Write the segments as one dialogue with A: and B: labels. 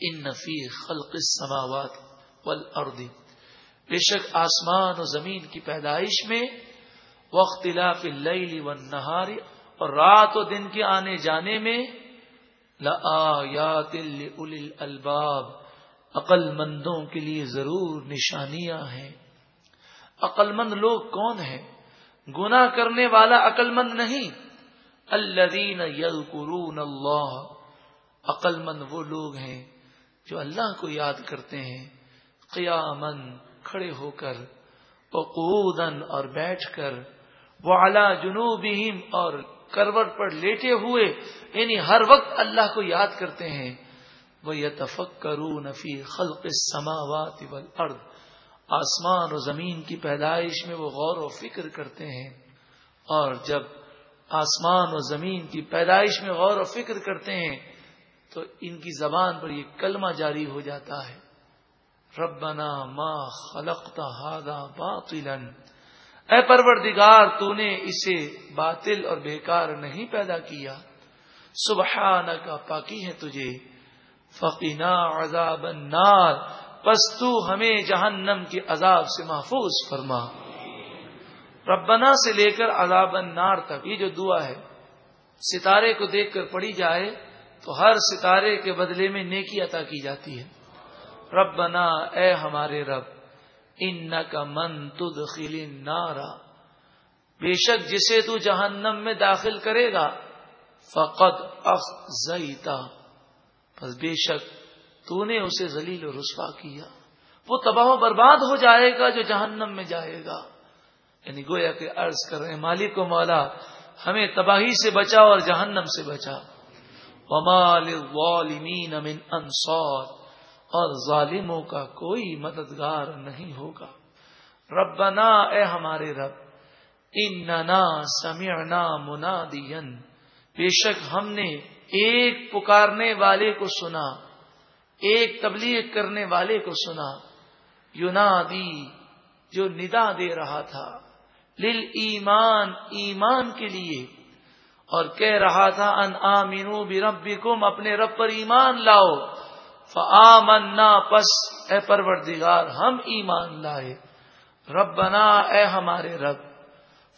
A: ان نفی خلق السماوات والارض بے شک آسمان و زمین کی پیدائش میں وقت اللیل والنہار اور رات و دن کے آنے جانے میں لآیات لأولی الالباب عقل مندوں کے لیے ضرور نشانیاں ہیں۔ عقل مند لوگ کون ہیں؟ گنا کرنے والا عقل مند نہیں۔ الذین یذکرون اللہ عقل مند وہ لوگ ہیں جو اللہ کو یاد کرتے ہیں قیامن کھڑے ہو کر وقودن اور بیٹھ کر وہ اعلی جنوبہم اور کروٹ پر لیٹے ہوئے یعنی ہر وقت اللہ کو یاد کرتے ہیں۔ وہ یتفق کرو نفی خلق سماوات والارض آسمان و زمین کی پیدائش میں وہ غور و فکر کرتے ہیں۔ اور جب آسمان و زمین کی پیدائش میں غور و فکر کرتے ہیں تو ان کی زبان پر یہ کلمہ جاری ہو جاتا ہے۔ ربنا ما خلقتا ہادا باطلا۔ اے پروردگار، تو نے اسے باطل اور بیکار نہیں پیدا کیا۔ سبحانہ کا پاکی ہے تجھے۔ فقینا عذاب النار۔ پس تو ہمیں جہنم کے عذاب سے محفوظ فرما۔ ربنا سے لے کر عذاب النار تک، یہ جو دعا ہے، ستارے کو دیکھ کر پڑھی جائے۔ تو ہر ستارے کے بدلے میں نیکی عطا کی جاتی ہے۔ ربنا، اے ہمارے رب ان کا من تدخل نارا بے شک جسے تو جہنم میں داخل کرے گا فقط افزیتا بس بے شک تو نے اسے ذلیل و رسوا کیا۔ وہ تباہ و برباد ہو جائے گا جو جہنم میں جائے گا۔ یعنی گویا کہ عرض کر رہے ہیں، مالک و مولا، ہمیں تباہی سے بچا اور جہنم سے بچا۔ ومال والمین امن انصور اور ظالموں کا کوئی مددگار نہیں ہوگا۔ ربنا، اے ہمارے رب اننا سمعنا منادین بے شک ہم نے ایک پکارنے والے کو سنا، ایک تبلیغ کرنے والے کو سنا۔ یونادی، جو ندا دے رہا تھا۔ لل ایمان ایمان کے لیے اور کہہ رہا تھا، ان آمینو بربکم، اپنے رب پر ایمان لاؤ۔ فآمنا، پس اے پروردگار، ہم ایمان لائے۔ رب بنا اے ہمارے رب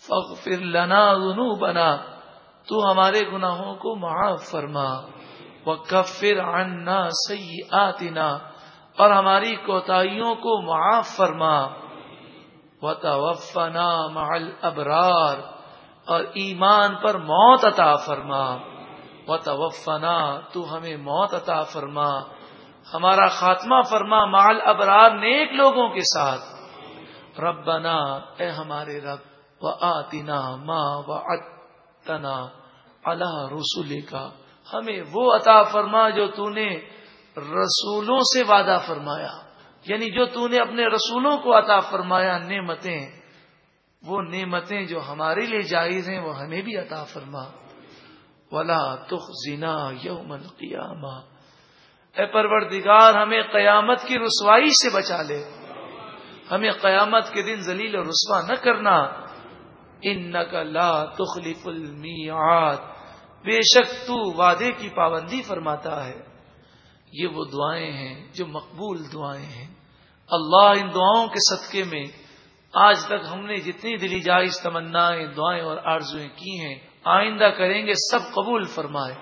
A: فغفر لنا ذنوبنا، تو ہمارے گناہوں کو معاف فرما۔ وکفر عنا سیئاتنا، اور ہماری کوتاہیوں کو معاف فرما۔ وتوفنا مع الابرار اور ایمان پر موت عطا فرما۔ وتوفنا، تو ہمیں موت عطا فرما۔ ہمارا خاتمہ فرما مال ابرار نیک لوگوں کے ساتھ۔ ربنا، اے ہمارے رب و آتنا ماں و اتنا اللہ رسول کا ہمیں وہ عطا فرما جو تو نے رسولوں سے وعدہ فرمایا۔ یعنی جو تو نے اپنے رسولوں کو عطا فرمایا نعمتیں۔ وہ نعمتیں جو ہمارے لیے جائز ہیں وہ ہمیں بھی عطا فرما۔ ولا تخ زنا یوم القیامہ اے پروردگار، ہمیں قیامت کی رسوائی سے بچا لے۔ ہمیں قیامت کے دن ذلیل و رسوا نہ کرنا۔ ان لا تخلف المیعاد بے شک تو وعدے کی پابندی فرماتا ہے۔ یہ وہ دعائیں ہیں جو مقبول دعائیں ہیں۔ اللہ ان دعاؤں کے صدقے میں آج تک ہم نے جتنی دلی جائز تمنا دعائیں اور آرزویں کی ہیں، آئندہ کریں گے، سب قبول فرمائے۔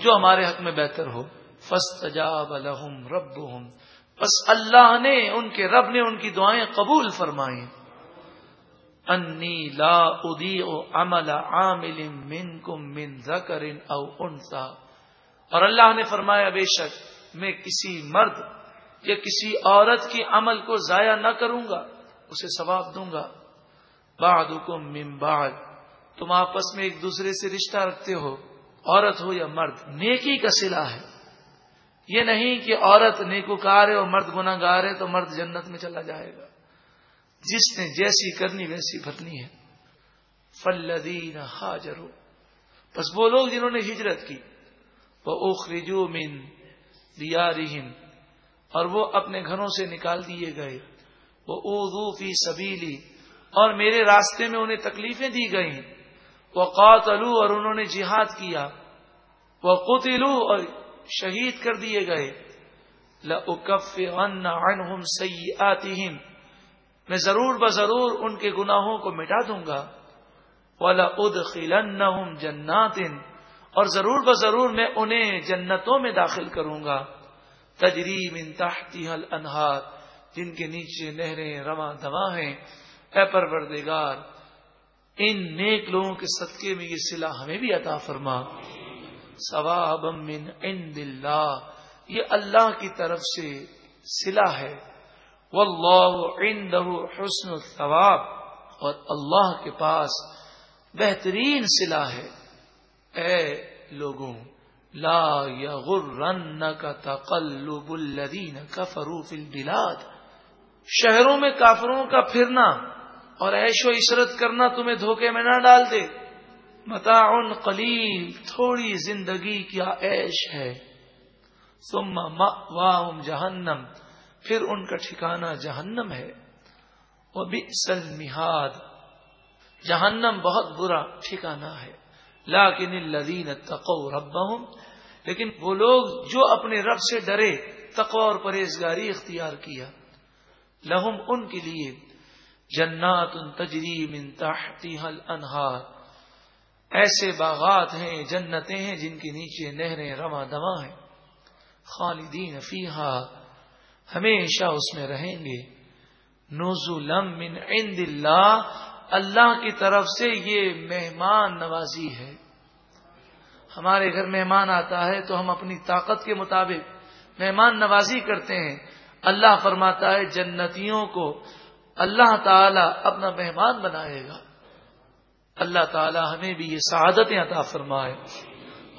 A: جو ہمارے حق میں بہتر ہو۔ فسط جاب الحم رب بس اللہ نے، ان کے رب نے ان کی دعائیں قبول فرمائیں۔ انی لا ادی او عمل عامل منکم من ذکر او انسا اور اللہ نے فرمایا، بے شک میں کسی مرد یا کسی عورت کی عمل کو ضائع نہ کروں گا۔ اسے ثواب دوں گا۔ بعدکم من بعد تم آپس میں ایک دوسرے سے رشتہ رکھتے ہو، عورت ہو یا مرد، نیکی کا سلا ہے۔ یہ نہیں کہ عورت نیکوکار ہے اور مرد گناہ گار ہے تو مرد جنت میں چلا جائے گا۔ جس نے جیسی کرنی ویسی بھرنی ہے۔ فلدین حاجرو بس وہ لوگ جنہوں نے ہجرت کی۔ وہ اخرجو من دیا اور وہ اپنے گھروں سے نکال دیے گئے۔ وہ اردو فی سبیلی اور میرے راستے میں انہیں تکلیفیں دی گئی وہ قاتلو اور انہوں نے جہاد کیا۔ وہ قتلو اور شہید کر دیے گئے۔ عنهم سيئاتهم۔ میں ضرور بضرور ان کے گناہوں کو مٹا دوں گا۔ والا اد خلن جنات۔ اور ضرور بضرور میں انہیں جنتوں میں داخل کروں گا۔ تجریم انتہتی حل انہار جن کے نیچے نہریں رواں دوا ہیں، اے پروردگار، ان نیک لوگوں کے صدقے میں یہ سلا ہمیں بھی عطا فرما۔ ثواب من عند اللہ، یہ اللہ کی طرف سے سلا ہے۔ واللہ عنده حسن الثواب، اور اللہ کے پاس بہترین سلا ہے۔ اے لوگوں، لا یغرنک تقلب الذین کفروا فی البلاد۔ شہروں میں کافروں کا پھرنا اور عیش و عشرت کرنا تمہیں دھوکے میں نہ ڈال دے۔ متاع قلیل، تھوڑی زندگی کیا عیش ہے۔ ثم مأواہم جہنم پھر ان کا ٹھکانہ جہنم ہے۔ وہ بھی سلمہاد جہنم بہت برا ٹھکانہ ہے۔ لاکن الذین تقوا ربهم، لیکن وہ لوگ جو اپنے رب سے ڈرے، تقوی اور پرہیزگاری اختیار کیا۔ لہم ان کے لیے جنات تجری من تحتها الانہار۔ ایسے باغات ہیں، جنتیں ہیں جن کے نیچے نہریں رواں دواں ہیں۔ خالدین فیہا، ہمیشہ اس میں رہیں گے۔ من عند اللہ اللہ کی طرف سے یہ مہمان نوازی ہے۔ ہمارے گھر مہمان آتا ہے تو ہم اپنی طاقت کے مطابق مہمان نوازی کرتے ہیں۔ اللہ فرماتا ہے جنتیوں کو اللہ تعالی اپنا مہمان بنائے گا۔ اللہ تعالی ہمیں بھی یہ سعادتیں عطا فرمائے۔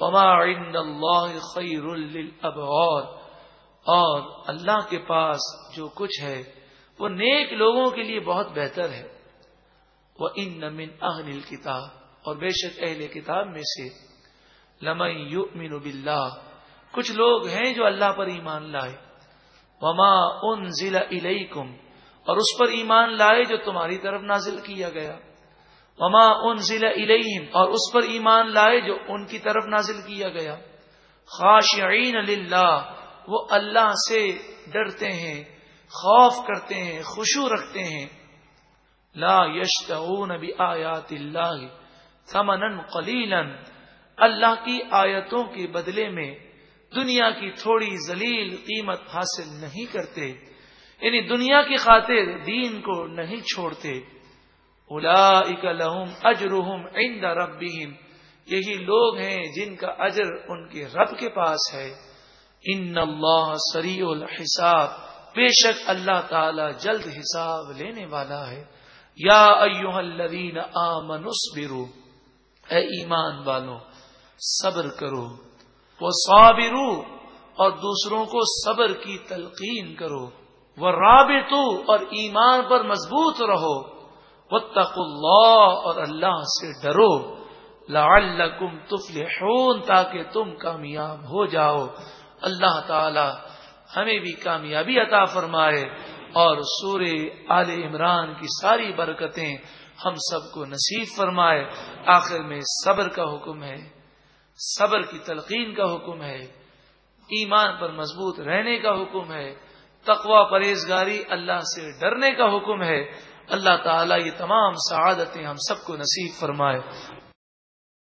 A: وما عند اللہ خیر للابغار اور اللہ کے پاس جو کچھ ہے، وہ نیک لوگوں کے لیے بہت بہتر ہے۔ وہ ان نمن اہل کتاب اور بے شک اہل کتاب میں سے لمن باللہ کچھ لوگ ہیں جو اللہ پر ایمان لائے۔ وما ان ضلع اور اس پر ایمان لائے جو تمہاری طرف نازل کیا گیا۔ وما ان ضلع اور اس پر ایمان لائے جو ان کی طرف نازل کیا گیا۔ خاشعین للہ وہ اللہ سے ڈرتے ہیں، خوف کرتے ہیں خوشو رکھتے ہیں۔ لا یشتعون بھی آیات اللہ ثمنا قلیلا اللہ کی آیتوں کے بدلے میں دنیا کی تھوڑی ذلیل قیمت حاصل نہیں کرتے یعنی دنیا کی خاطر دین کو نہیں چھوڑتے۔ اولئک لہم اجرہم عند ربہم، یہی لوگ ہیں جن کا اجر ان کے رب کے پاس ہے۔ ان اللہ سری الحساب، بے شک اللہ تعالی جلد حساب لینے والا ہے۔ یا ایوہ الذین آمنوا اصبروا، اے ایمان والوں صبر کرو۔ وہ صابرو اور دوسروں کو صبر کی تلقین کرو وہ رابطو اور ایمان پر مضبوط رہو وہ اللہ اور اللہ سے ڈرو، لعلکم تفلحون تاکہ تم کامیاب ہو جاؤ۔ اللہ تعالی ہمیں بھی کامیابی عطا فرمائے اور سور آل عمران کی ساری برکتیں ہم سب کو نصیب فرمائے۔ آخر میں صبر کا حکم ہے۔ صبر کی تلقین کا حکم ہے، ایمان پر مضبوط رہنے کا حکم ہے تقوا پرہیزگاری اللہ سے ڈرنے کا حکم ہے۔ اللہ تعالیٰ یہ تمام سعادتیں ہم سب کو نصیب فرمائے۔